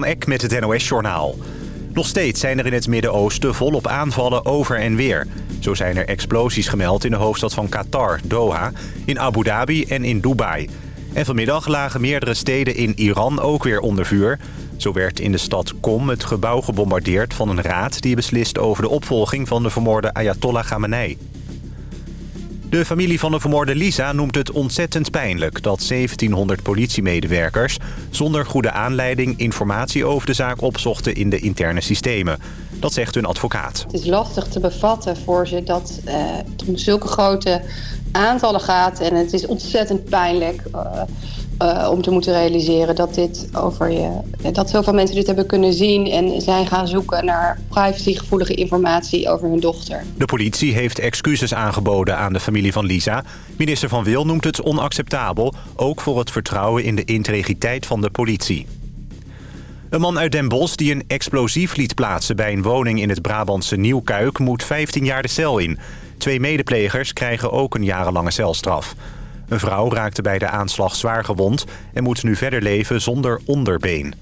Van Eck met het NOS-journaal. Nog steeds zijn er in het Midden-Oosten volop aanvallen over en weer. Zo zijn er explosies gemeld in de hoofdstad van Qatar, Doha, in Abu Dhabi en in Dubai. En vanmiddag lagen meerdere steden in Iran ook weer onder vuur. Zo werd in de stad Qom het gebouw gebombardeerd van een raad die beslist over de opvolging van de vermoorde Ayatollah Khamenei. De familie van de vermoorde Lisa noemt het ontzettend pijnlijk... dat 1700 politiemedewerkers zonder goede aanleiding... informatie over de zaak opzochten in de interne systemen. Dat zegt hun advocaat. Het is lastig te bevatten voor ze dat eh, het om zulke grote aantallen gaat... en het is ontzettend pijnlijk... Eh, eh, om te moeten realiseren dat dit over je. dat zoveel mensen dit hebben kunnen zien en zijn gaan zoeken naar privacygevoelige informatie over hun dochter. De politie heeft excuses aangeboden aan de familie van Lisa. Minister Van Wil noemt het onacceptabel, ook voor het vertrouwen in de integriteit van de politie. Een man uit Den Bosch die een explosief liet plaatsen bij een woning in het Brabantse Nieuwkuik moet 15 jaar de cel in. Twee medeplegers krijgen ook een jarenlange celstraf. Een vrouw raakte bij de aanslag zwaar gewond en moet nu verder leven zonder onderbeen.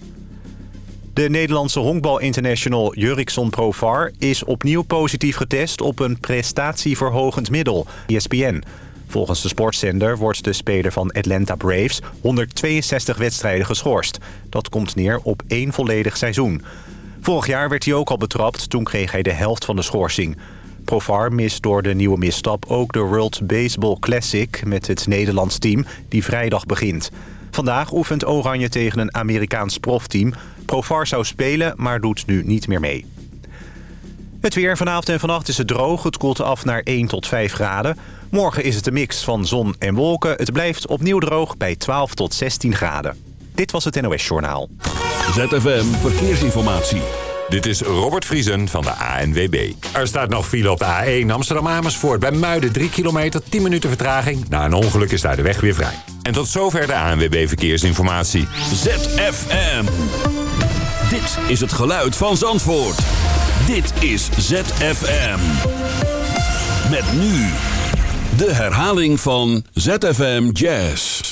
De Nederlandse honkbal-international Jurikson Provar is opnieuw positief getest op een prestatieverhogend middel, ESPN. Volgens de sportzender wordt de speler van Atlanta Braves 162 wedstrijden geschorst. Dat komt neer op één volledig seizoen. Vorig jaar werd hij ook al betrapt, toen kreeg hij de helft van de schorsing. Profar mist door de nieuwe misstap ook de World Baseball Classic met het Nederlands team die vrijdag begint. Vandaag oefent Oranje tegen een Amerikaans profteam. Profar zou spelen, maar doet nu niet meer mee. Het weer vanavond en vannacht is het droog. Het koelt af naar 1 tot 5 graden. Morgen is het een mix van zon en wolken. Het blijft opnieuw droog bij 12 tot 16 graden. Dit was het NOS Journaal. ZFM Verkeersinformatie. Dit is Robert Vriesen van de ANWB. Er staat nog file op de A1 Amsterdam-Amersfoort. Bij Muiden 3 kilometer, 10 minuten vertraging. Na een ongeluk is daar de weg weer vrij. En tot zover de ANWB Verkeersinformatie. ZFM. Dit is het geluid van Zandvoort. Dit is ZFM. Met nu de herhaling van ZFM Jazz.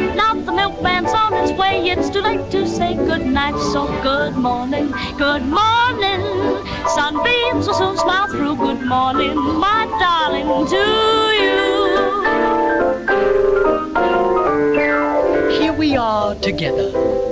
It's way. it's too late to say good night. So good morning, good morning. Sunbeams will soon smile through. Good morning, my darling, to you. Here we are together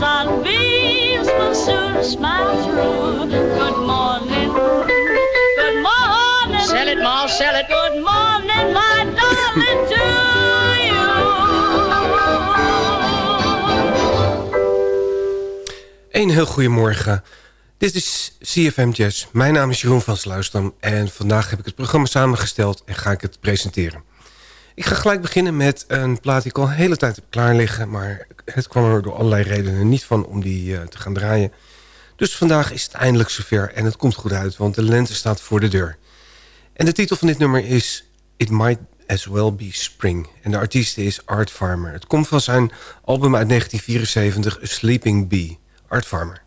sunbeams will soon smile through. Good morning, good morning. Sell it, Ma, sell it. Good morning, my darling, to you. Een heel goedemorgen. Dit is CFM Jazz. Mijn naam is Jeroen van Sluisdam en vandaag heb ik het programma samengesteld en ga ik het presenteren. Ik ga gelijk beginnen met een plaat die ik al een hele tijd heb klaarliggen... maar het kwam er door allerlei redenen niet van om die eh, te gaan draaien. Dus vandaag is het eindelijk zover en het komt goed uit, want de lente staat voor de deur. En de titel van dit nummer is It Might As Well Be Spring. En de artiest is Art Farmer. Het komt van zijn album uit 1974, A Sleeping Bee. Art Farmer.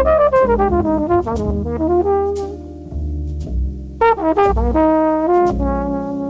Thank you.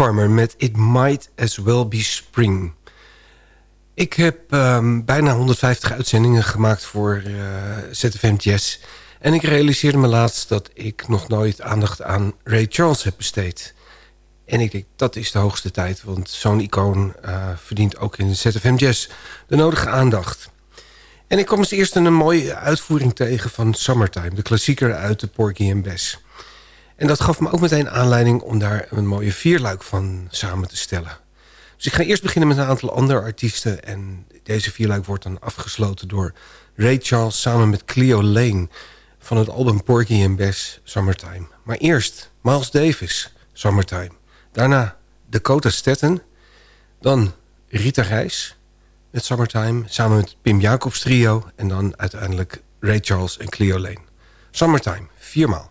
Farmer met It Might As Well Be Spring. Ik heb ehm, bijna 150 uitzendingen gemaakt voor uh, eh, ZFM Jazz. En ik realiseerde me laatst dat ik nog nooit aandacht aan Ray Charles heb besteed. En ik denk, dat is de hoogste tijd, want zo'n icoon eh, verdient ook in ZFM Jazz de nodige aandacht. En ik kwam als eerste een mooie uitvoering tegen van Summertime, de klassieker uit de Porgy and Bess. En dat gaf me ook meteen aanleiding om daar een mooie vierluik van samen te stellen. Dus ik ga eerst beginnen met een aantal andere artiesten. En deze vierluik wordt dan afgesloten door Ray Charles samen met Cleo Lane... van het album Porky and Bess, Summertime. Maar eerst Miles Davis, Summertime. Daarna Dakota Stetten. Dan Rita Reis met Summertime... samen met Pim Jacobs trio. En dan uiteindelijk Ray Charles en Cleo Lane. Summertime, viermaal.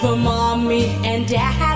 for mommy and dad.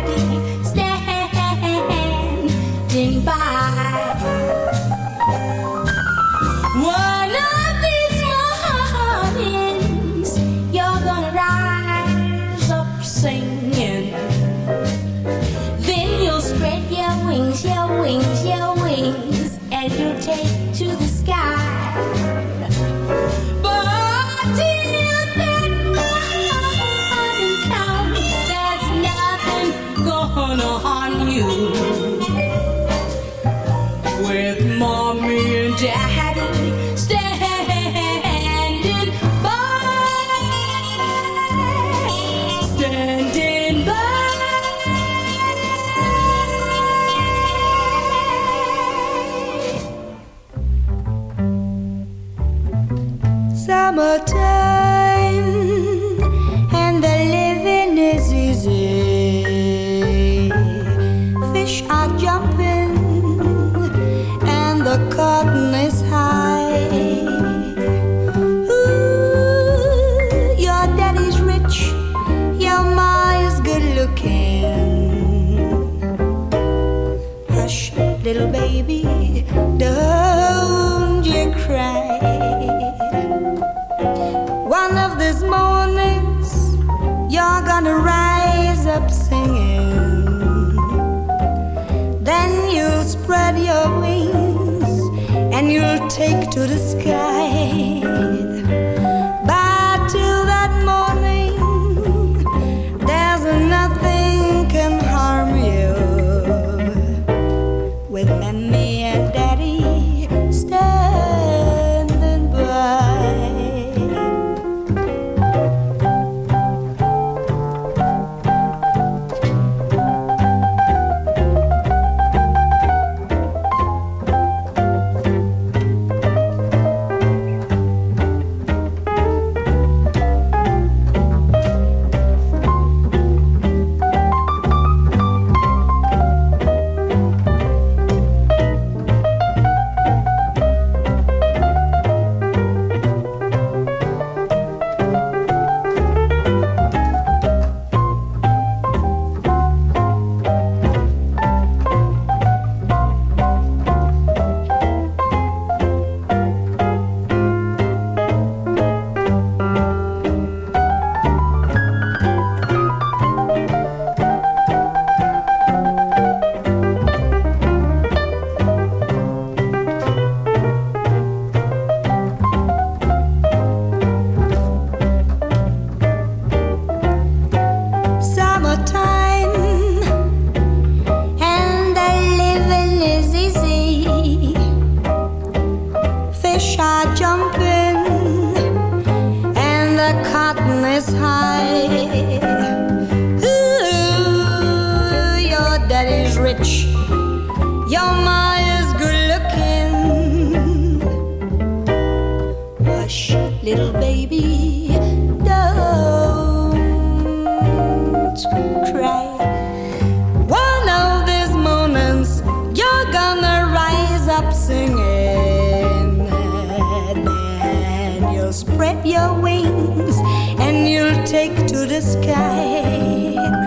And you'll spread your wings and you'll take to the sky.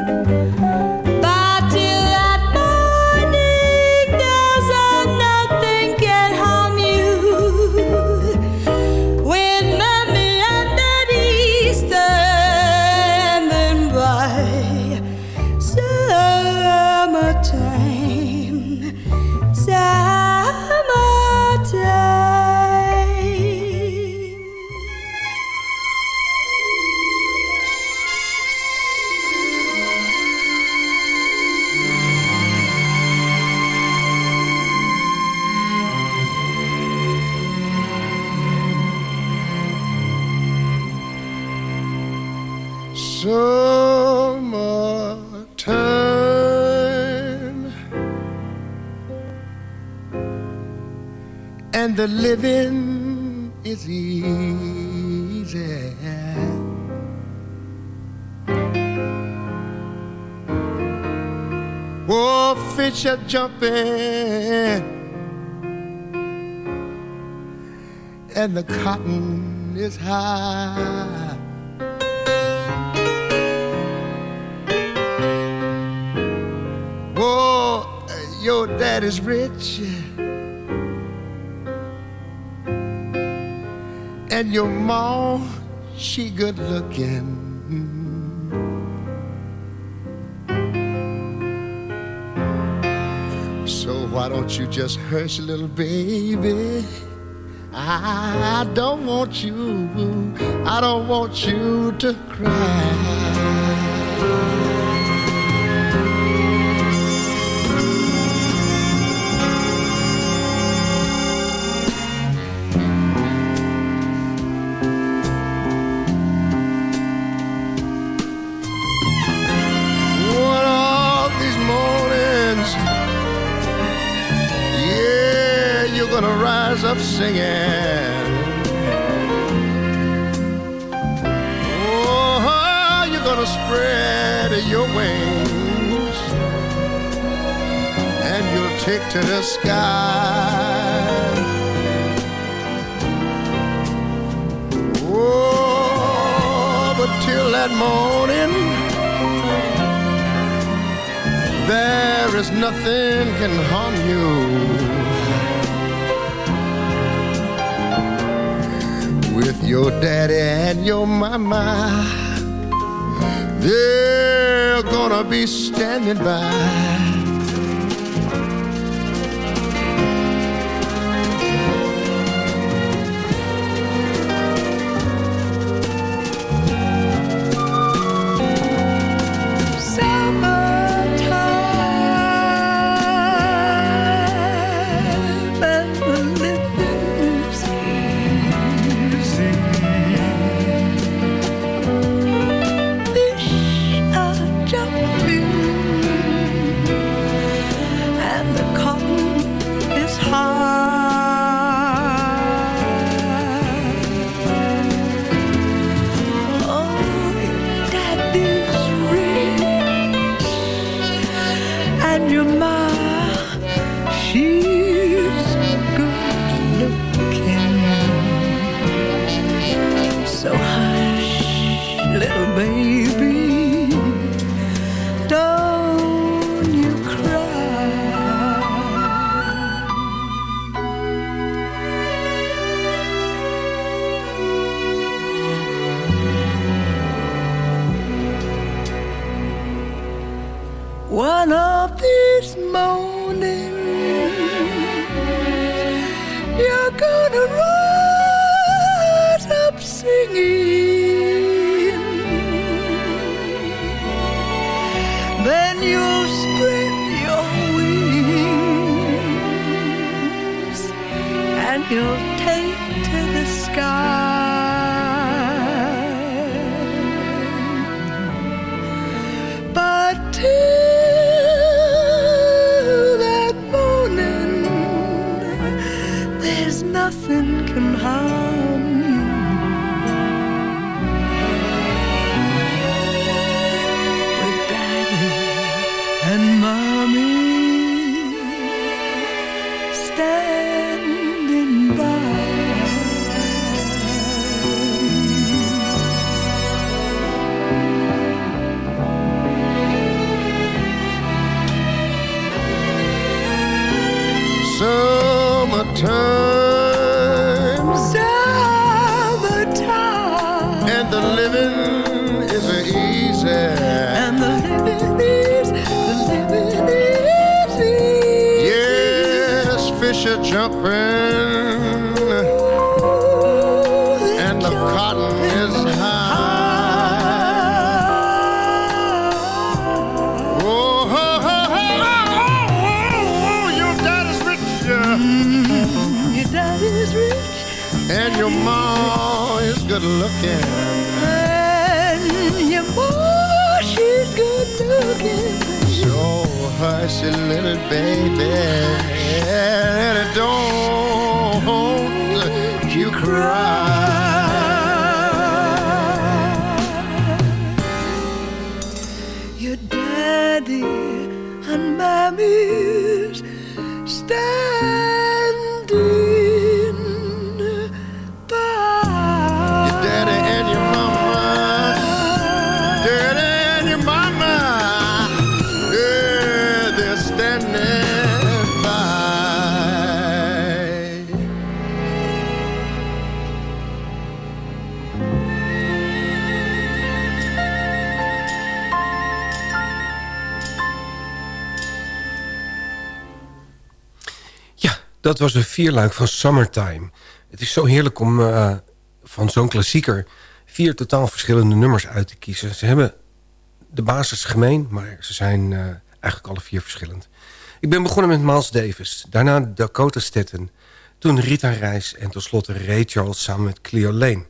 the living is easy. Oh, fish are jumping, and the cotton is high. Oh, your daddy's rich. And your ma, she good looking. So why don't you just hush, little baby? I don't want you, I don't want you to cry. can harm you. With your daddy and your mama, they're gonna be standing by. is rich. And your mom is good looking. And your mom, she's good looking. So hush, little baby. And don't you cry. Your daddy and mommy Dat was een vierluik van Summertime. Het is zo heerlijk om eh, van zo'n klassieker... vier totaal verschillende nummers uit te kiezen. Ze hebben de basis gemeen, maar ze zijn eh, eigenlijk alle vier verschillend. Ik ben begonnen met Miles Davis, daarna Dakota Stetten... toen Rita Reis en tenslotte Ray Charles samen met Cleo Lane.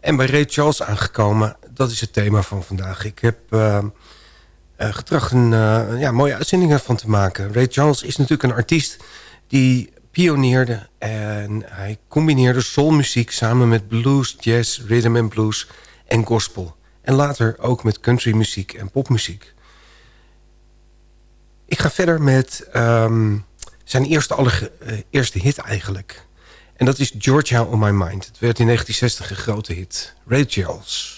En bij Ray Charles aangekomen, dat is het thema van vandaag. Ik heb... Uh, getracht een ja, mooie uitzending ervan te maken. Ray Charles is natuurlijk een artiest die pionierde en hij combineerde soulmuziek samen met blues, jazz, rhythm en blues en gospel. En later ook met countrymuziek en popmuziek. Ik ga verder met ehm, zijn eerste, alle, eh, eerste hit eigenlijk. En dat is Georgia on My Mind. Het werd in 1960 een grote hit. Ray Charles.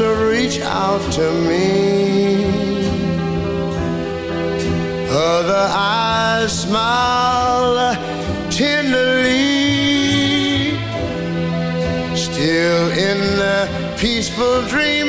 to reach out to me. Other eyes smile tenderly, still in the peaceful dream.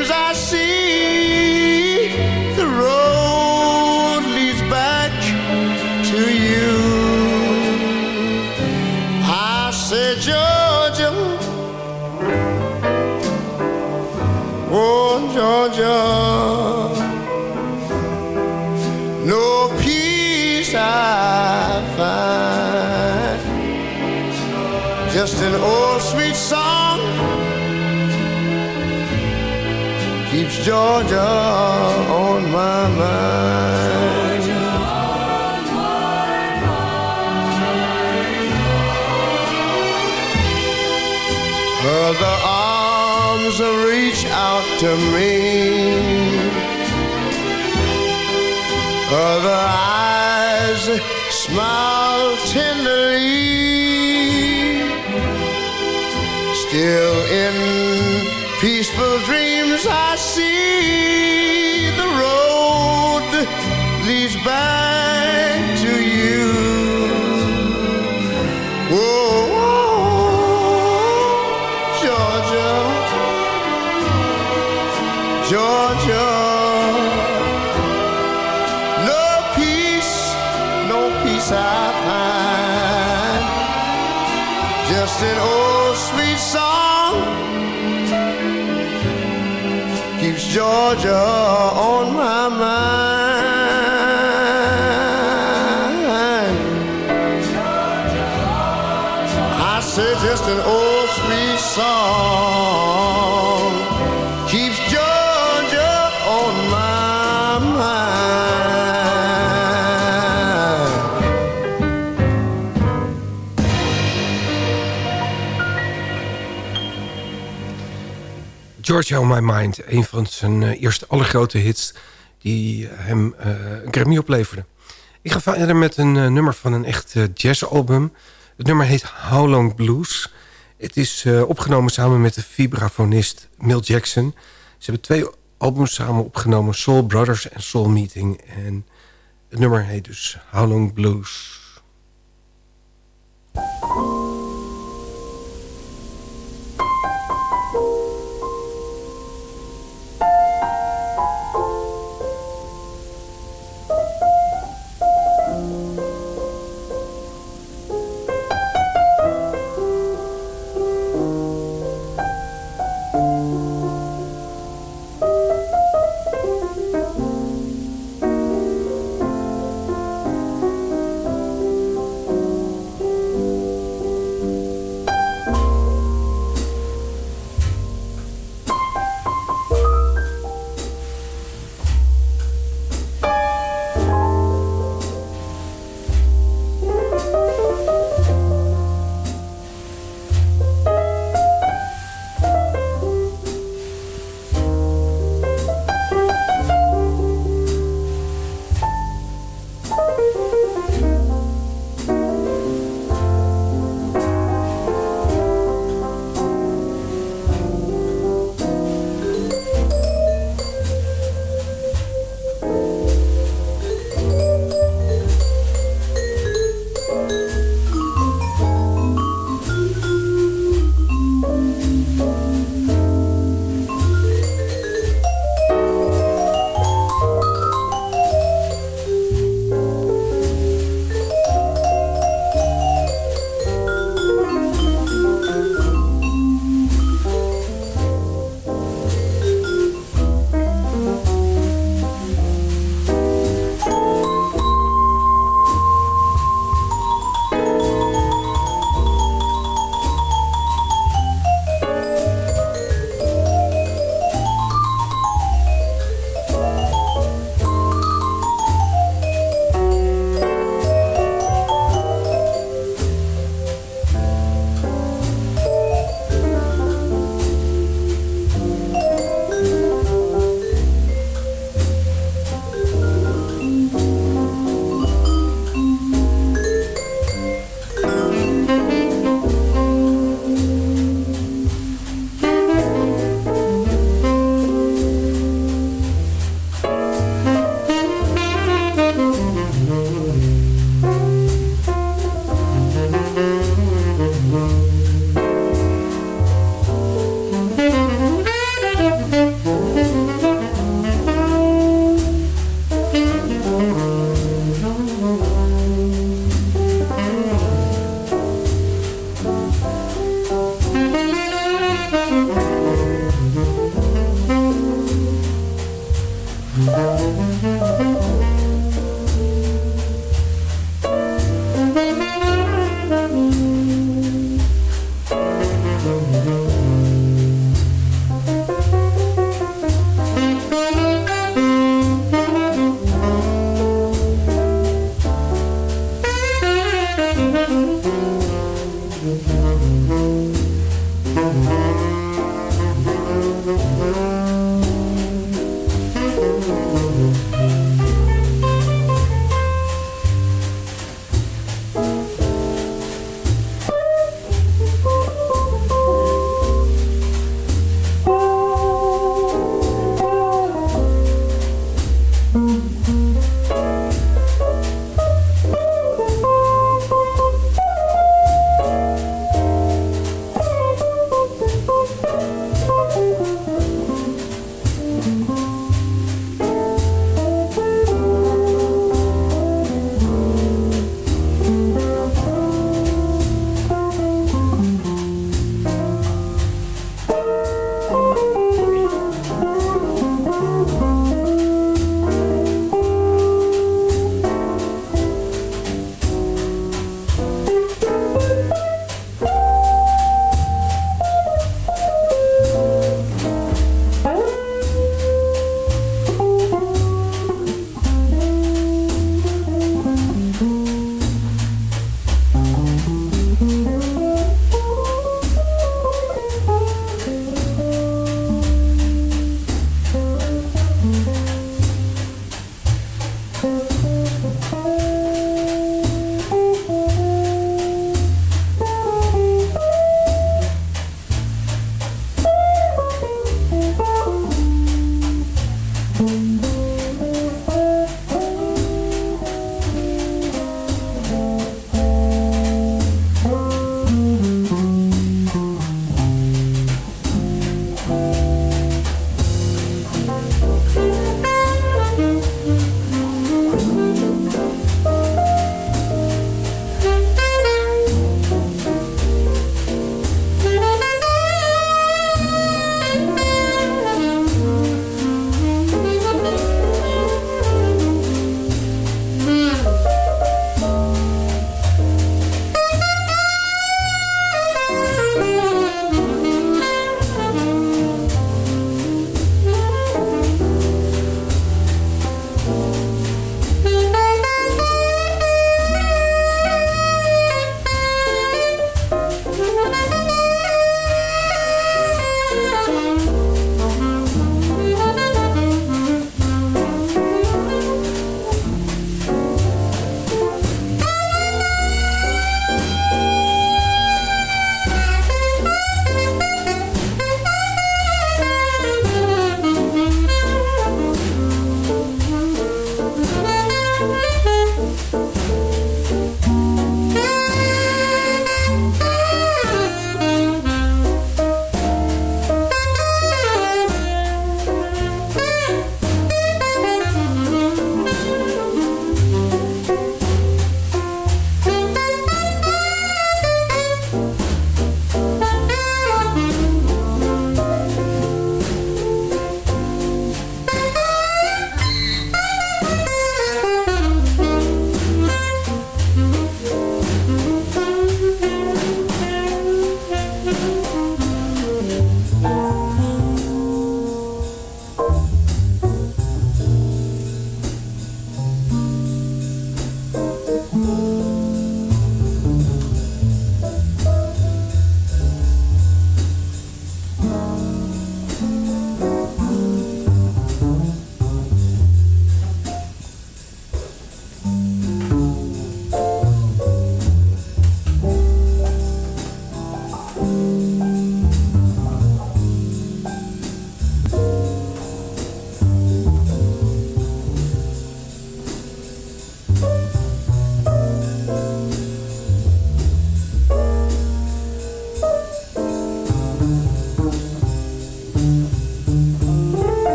Georgia. No peace I find. Just an old sweet song keeps Georgia on my mind. Her autumn rain Other eyes smile Georgia on My Mind. Een van zijn eh, eerste allergrote hits die eh, hem eh, een Grammy opleverde. Ik ga verder met een nummer van een echt jazzalbum. Het nummer heet How Long Blues. Het is opgenomen samen met de vibrafonist Milt Jackson. Ze hebben twee albums samen opgenomen. Soul Brothers en Soul Meeting. En het nummer heet dus How Long Blues.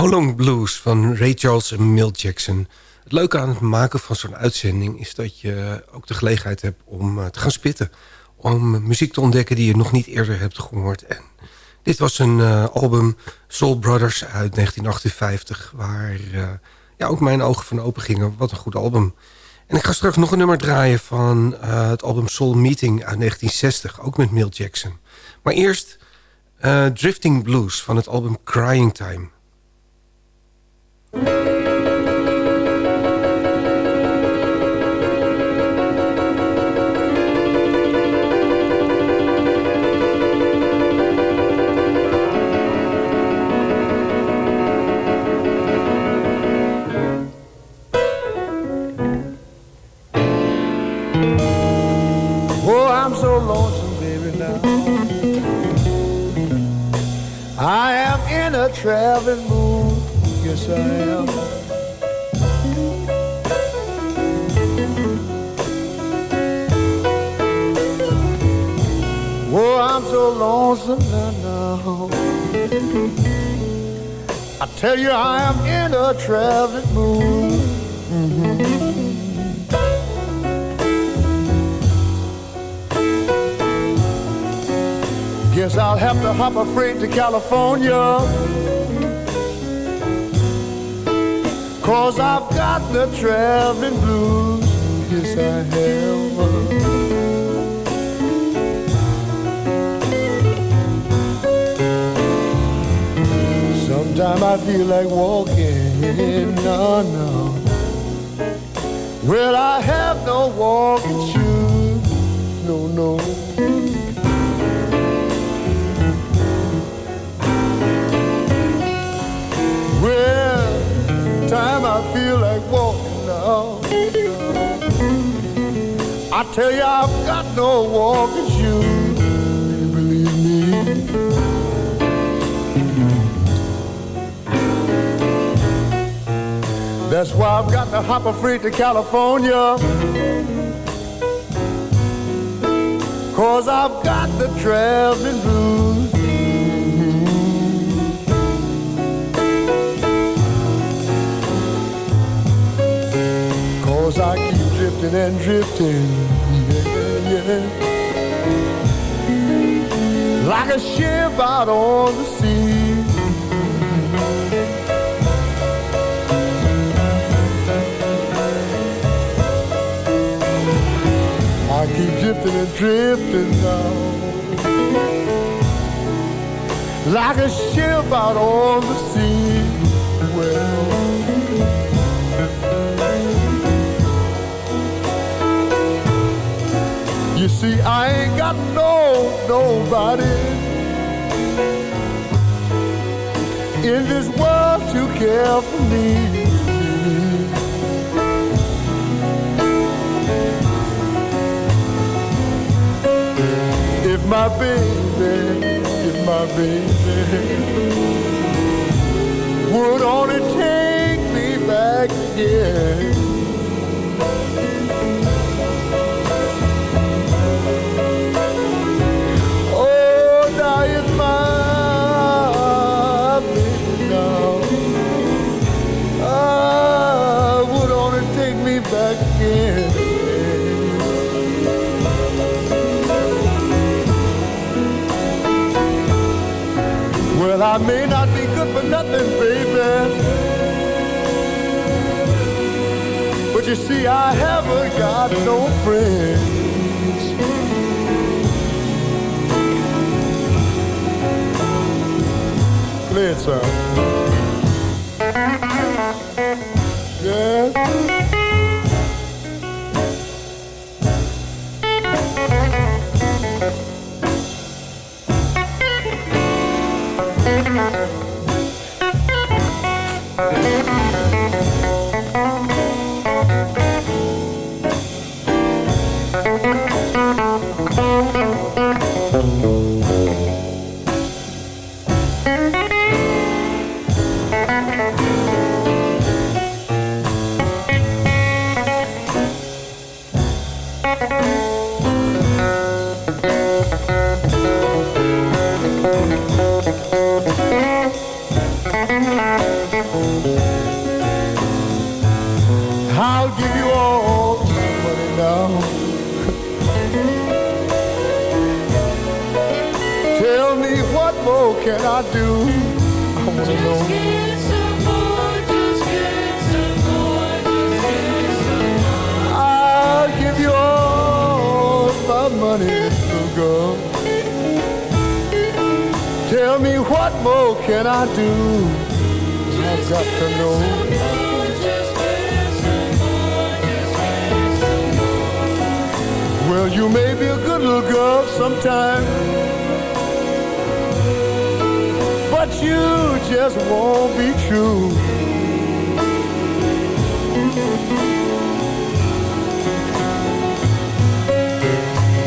How Long Blues van Ray Charles en Milt Jackson. Het leuke aan het maken van zo'n uitzending... is dat je ook de gelegenheid hebt om eh, te gaan spitten. Om muziek te ontdekken die je nog niet eerder hebt gehoord. En dit was een eh, album Soul Brothers uit 1958... waar eh, ja, ook mijn ogen van open gingen. Wat een goed album. En ik ga straks nog een nummer draaien van het album Soul Meeting uit 1960. Ook met Milt Jackson. Maar eerst... Drifting Blues van het album Crying Time. Thank you. I Oh, I'm so lonesome now. I tell you, I am in a traveling mood. Mm -hmm. Guess I'll have to hop a freight to California. Cause I've got the traveling blues. Yes, I have. Sometimes I feel like walking. No, no. Well, I have no walking shoes. No, no. Well, Sometimes I feel like walking now. I tell you, I've got no walking shoes, believe me. That's why I've got to hop a freight to California. Cause I've got the traveling blues. Cause I keep drifting and drifting. Yeah, yeah. Like a ship out on the sea. I keep drifting and drifting now. Like a ship out on the sea. You see, I ain't got no nobody in this world to care for me. If my baby, if my baby would only take me back again. got no friends. Play it, sir. Well, you may be a good little girl sometime, but you just won't be true.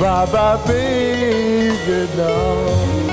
Bye bye, baby, now.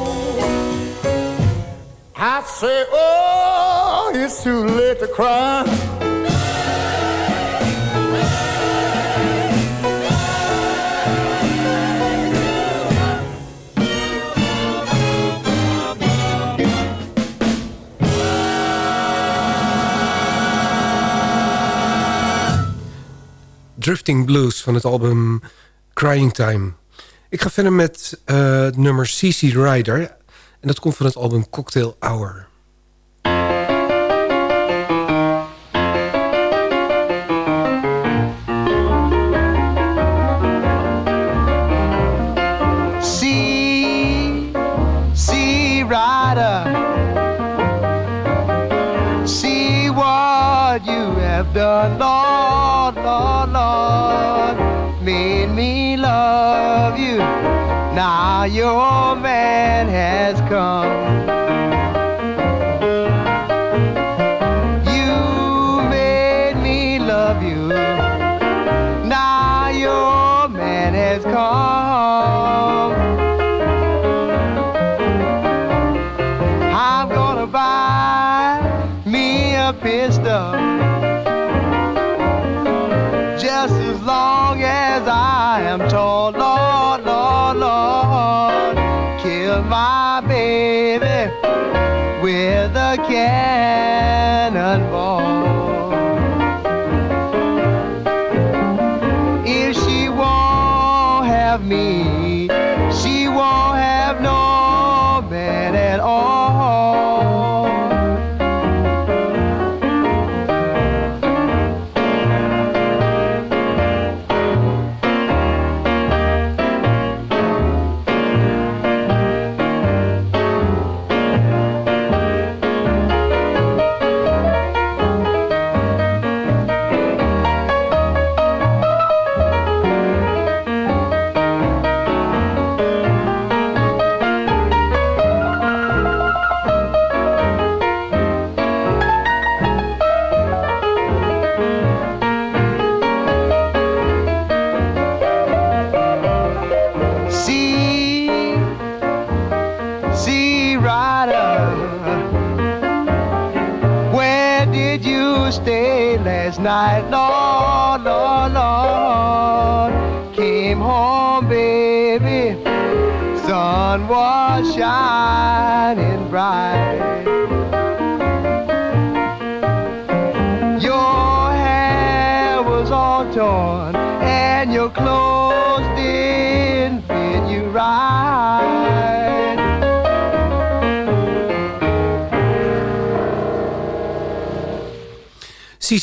I say, oh, it's too late to cry. Drifting Blues van het album Crying Time. Ik ga verder met uh, nummer CC Rider en dat komt van het album Cocktail Hour. Sea, sea rider, see what you have done, lord, lord, lord, me, me. Now your old man has come.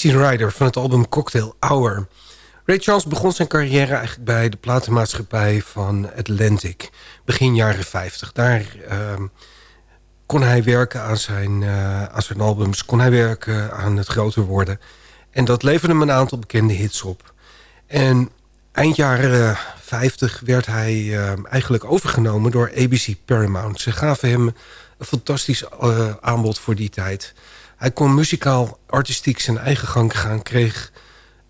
Easy Rider van het album Cocktail Hour. Ray Charles begon zijn carrière eigenlijk bij de platenmaatschappij van Atlantic. Begin jaren 50. Daar ehm, kon hij werken eh, aan zijn, albums. Kon hij werken aan het groter worden. En dat leverde hem een aantal bekende hits op. En eind jaren 50 eh, werd hij ehm, eigenlijk overgenomen door ABC Paramount. Ze gaven hem een fantastisch eh, aanbod voor die tijd. Hij kon muzikaal, artistiek zijn eigen gang gaan. Kreeg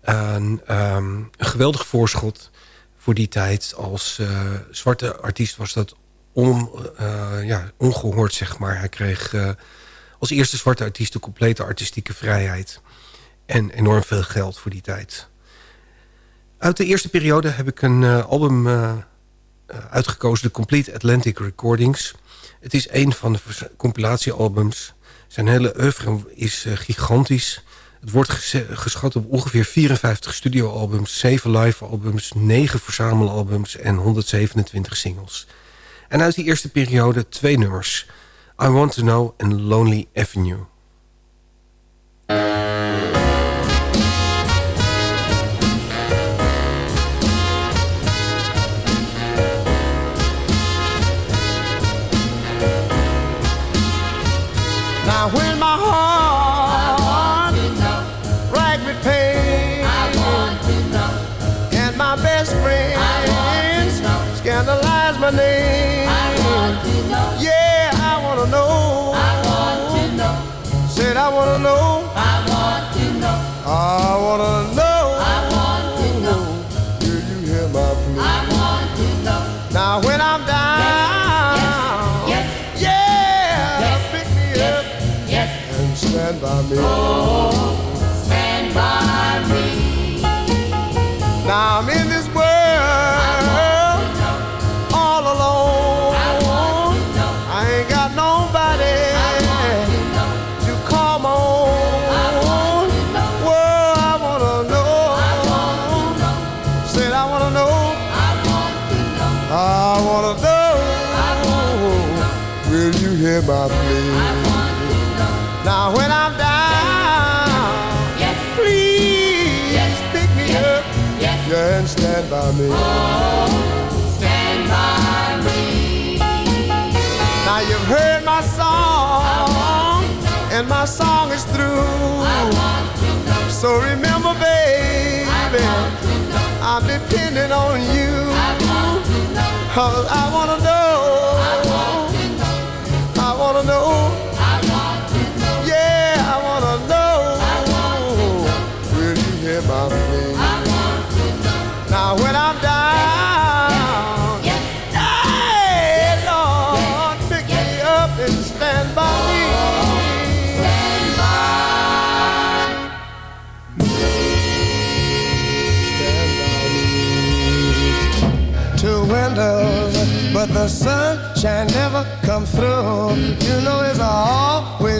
een, eh, ehm, een geweldig voorschot voor die tijd. Als eh, zwarte artiest was dat eh, ja, ongehoord, zeg maar. Hij kreeg als eerste zwarte artiest de complete artistieke vrijheid. En enorm veel geld voor die tijd. Uit de eerste periode heb ik een album uitgekozen... de Complete Atlantic Recordings. Het is een van de compilatiealbums zijn hele oeuvre is eh, gigantisch. Het wordt geschat op ongeveer 54 studioalbums, 7 live albums, 9 verzamelalbums en 127 singles. En uit die eerste periode twee nummers. I Want To Know en Lonely Avenue. when my heart racked with pain, and my best friend scandalized my name. on you. I want to know. Cause I want to know. the sunshine never come through. You know it's always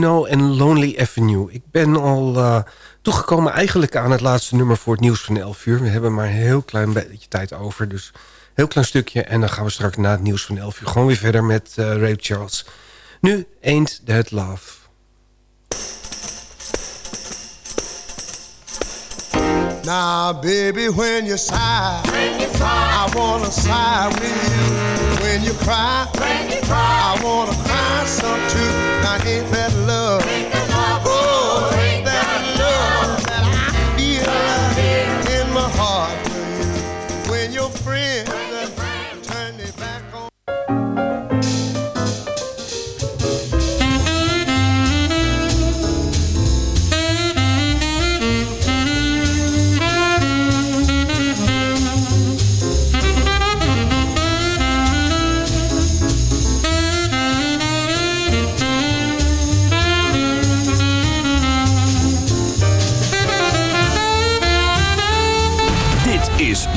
Snow en Lonely Avenue. Ik ben al eh, toegekomen eigenlijk aan het laatste nummer voor het nieuws van 11 uur. We hebben maar een heel klein beetje tijd over, dus heel klein stukje. En dan gaan we straks na het nieuws van 11 uur gewoon weer verder met uh, Ray Charles. Nu Ain't That Love. Now, baby, when you sigh, when you sigh I wanna sigh with you. When you cry, when you cry I wanna cry some too. Now, ain't that love?